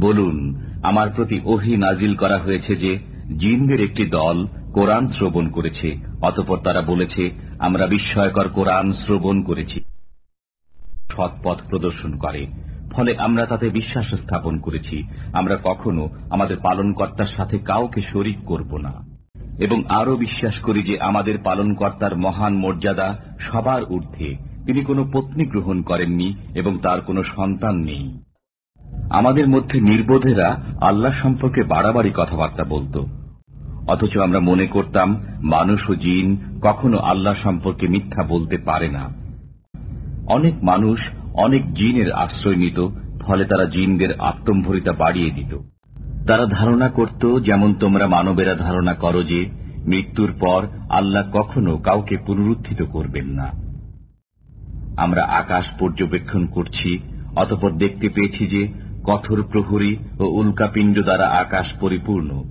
বলুন, আমার প্রতি ওহি নাজিল করা হয়েছে যে, জিনদের একটি দল কোরআন শ্রবণ করেছে, অতপর তারা বলেছে, আমরা বিস্ময়কর কোরআন শ্রবণ করেছি। সৎপথ প্রদর্শন করে, ফলে আমরা তাতে বিশ্বাস স্থাপন করেছি, আমরা কখনো আমাদের পালনকর্তার সাথে কাউকে শরিক করব না। এবং আরও বিশ্বাস করি যে, আমাদের পালনকর্তার মহান মর্যাদা সবার ঊর্ধ্বে। তিনি কোনো পত্নী গ্রহণ করেননি এবং তার কোনো সন্তান নেই। আমাদের মধ্যে নির্বোধেরা আল্লাহ সম্পর্কে বাড়াবাড়ি কথাবার্তা বলত। অথচ আমরা মনে করতাম, মানুষ ও জিন কখনো আল্লাহ সম্পর্কে মিথ্যা বলতে পারে না। অনেক মানুষ অনেক জিনের আশ্রয় নিত, ফলে তারা জিনদের আত্মম্ভরিতা বাড়িয়ে দিত। তারা ধারণা করত, যেমন তোমরা মানবেরা ধারণা করো যে, মৃত্যুর পর আল্লাহ কখনো কাউকে পুনরুত্থিত করবেন না। আমরা আকাশ পর্যবেক্ষণ করছি, অতপর দেখতে পেয়েছি যে কঠোর প্রহরী ও উল্কাপিণ্ড দ্বারা আকাশ পরিপূর্ণ।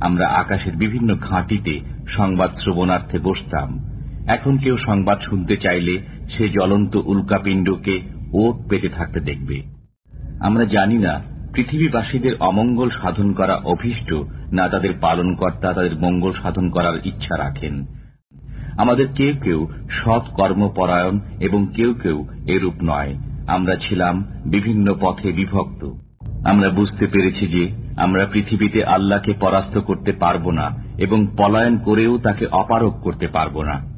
আমরা আকাশের বিভিন্ন ঘাঁটিতে সংবাদ শ্রবণার্থে বসতাম। এখন কেউ সংবাদ শুনতে চাইলে সে জ্বলন্ত উল্কাপিণ্ডকে ওত পেতে থাকতে দেখবে। আমরা জানি না, পৃথিবীবাসীদের অমঙ্গল সাধন করা অভীষ্ট না তাদের পালনকর্তা তাদের মঙ্গল সাধন করার ইচ্ছা রাখেন। আমাদের কেউ কেউ সৎ কর্মপরায়ণ এবং কেউ কেউ এরূপ নয়। আমরা ছিলাম বিভিন্ন পথে বিভক্ত। আমরা বুঝতে পেরেছি যে আমরা পৃথিবীতে আল্লাহকে পরাস্ত করতে পারব না এবং পলায়ন করেও তাকে অপারক করতে পারব না।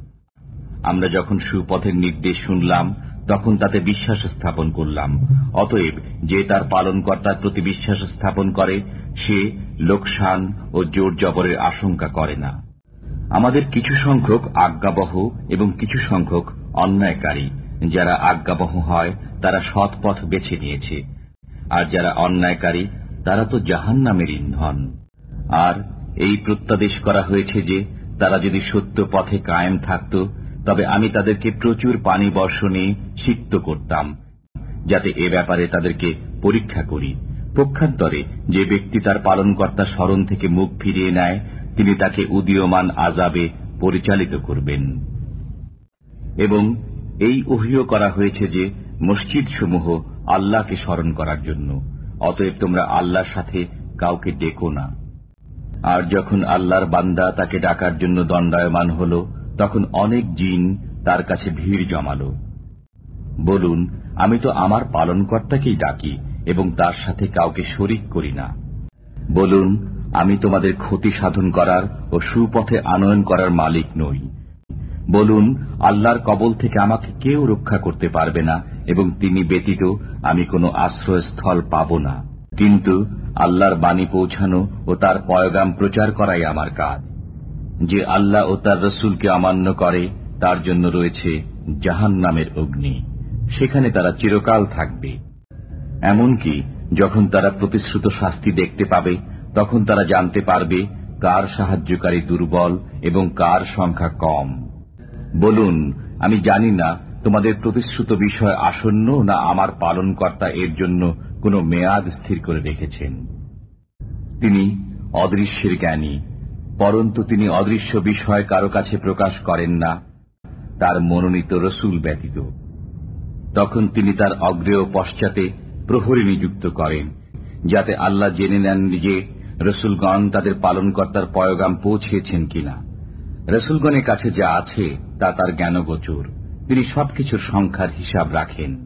আমরা যখন সুপথের নির্দেশ শুনলাম, তখন তাতে বিশ্বাস স্থাপন করলাম। অতএব যে তার পালনকর্তার প্রতি বিশ্বাস স্থাপন করে, সে লোকসান ও জোর জবরের আশঙ্কা করে না। আমাদের কিছু সংখ্যক আজ্ঞাবহ এবং কিছু সংখ্যক অন্যায়কারী যারা আজ্ঞাবহ হয়, তারা সৎ পথ বেছে নিয়েছে। আর যারা অন্যায়কারী, তারা তো জাহান নামের ইন্ধন। আর এই প্রত্যাদেশ করা হয়েছে যে, তারা যদি সত্য পথে কায়েম থাকত, তবে আমি তাদেরকে প্রচুর পানি বর্ষণে সিক্ত করতাম, যাতে এ ব্যাপারে তাদেরকে পরীক্ষা করি। পক্ষান্তরে, যে ব্যক্তি তার পালনকর্তা স্মরণ থেকে মুখ ফিরিয়ে নেয়, তিনি তাকে উদীয়মান আজাবে পরিচালিত করবেন। এবং এই ওহিও করা হয়েছে যে মসজিদ সমূহ আল্লাহকে স্মরণ করার জন্য, অতএব তোমরা আল্লাহর সাথে কাউকে ডেকো না। আর যখন আল্লাহর বান্দা তাকে ডাকার জন্য দণ্ডায়মান হল, তখন অনেক জিন তার কাছে ভিড় জমাল। বলুন, আমি তো আমার পালনকর্তাকেই ডাকি এবং তার সাথে কাউকে শরিক করি না। বলুন, আমি তোমাদের ক্ষতি সাধন করার ও সুপথে আনয়ন করার মালিক নই। বলুন, আল্লাহর কবল থেকে আমাকে কেউ রক্ষা করতে পারবে না, এবং তিনি ব্যতীত আমি কোনো আশ্রয়স্থল পাব না। কিন্তু আল্লাহর বাণী পৌঁছানো ও তার পয়গাম প্রচার করাই আমার কাজ। যে আল্লাহ ও তার রসুলকে অমান্য করে, তার জন্য রয়েছে জাহান নামের অগ্নি। সেখানে তারা চিরকাল থাকবে। এমনকি যখন তারা প্রতিশ্রুত শাস্তি দেখতে পাবে, তখন তারা জানতে পারবে কার সাহায্যকারী দুর্বল এবং কার সংখ্যা কম। বলুন, আমি জানি না তোমাদের প্রতিশ্রুত বিষয় আসন্ন না আমার পালনকর্তা এর জন্য কোনো মেয়াদ স্থির করে রেখেছেন। তিনি অদৃশ্যের জ্ঞানী, পরন্তু তিনি অদৃশ্য বিষয় কারও কাছে প্রকাশ করেন না, তার মনোনীত রসুল ব্যতীত। তখন তিনি তার অগ্রেয় পশ্চাতে প্রহরী নিযুক্ত করেন, যাতে আল্লাহ জেনে নেন যে রসুলগণ তাদের পালনকর্তার পয়গাম পৌঁছেছেন কিনা। রসুলগণের কাছে যা আছে তা তার জ্ঞানগোচর। তিনি সবকিছুর সংখ্যার হিসাব রাখেন।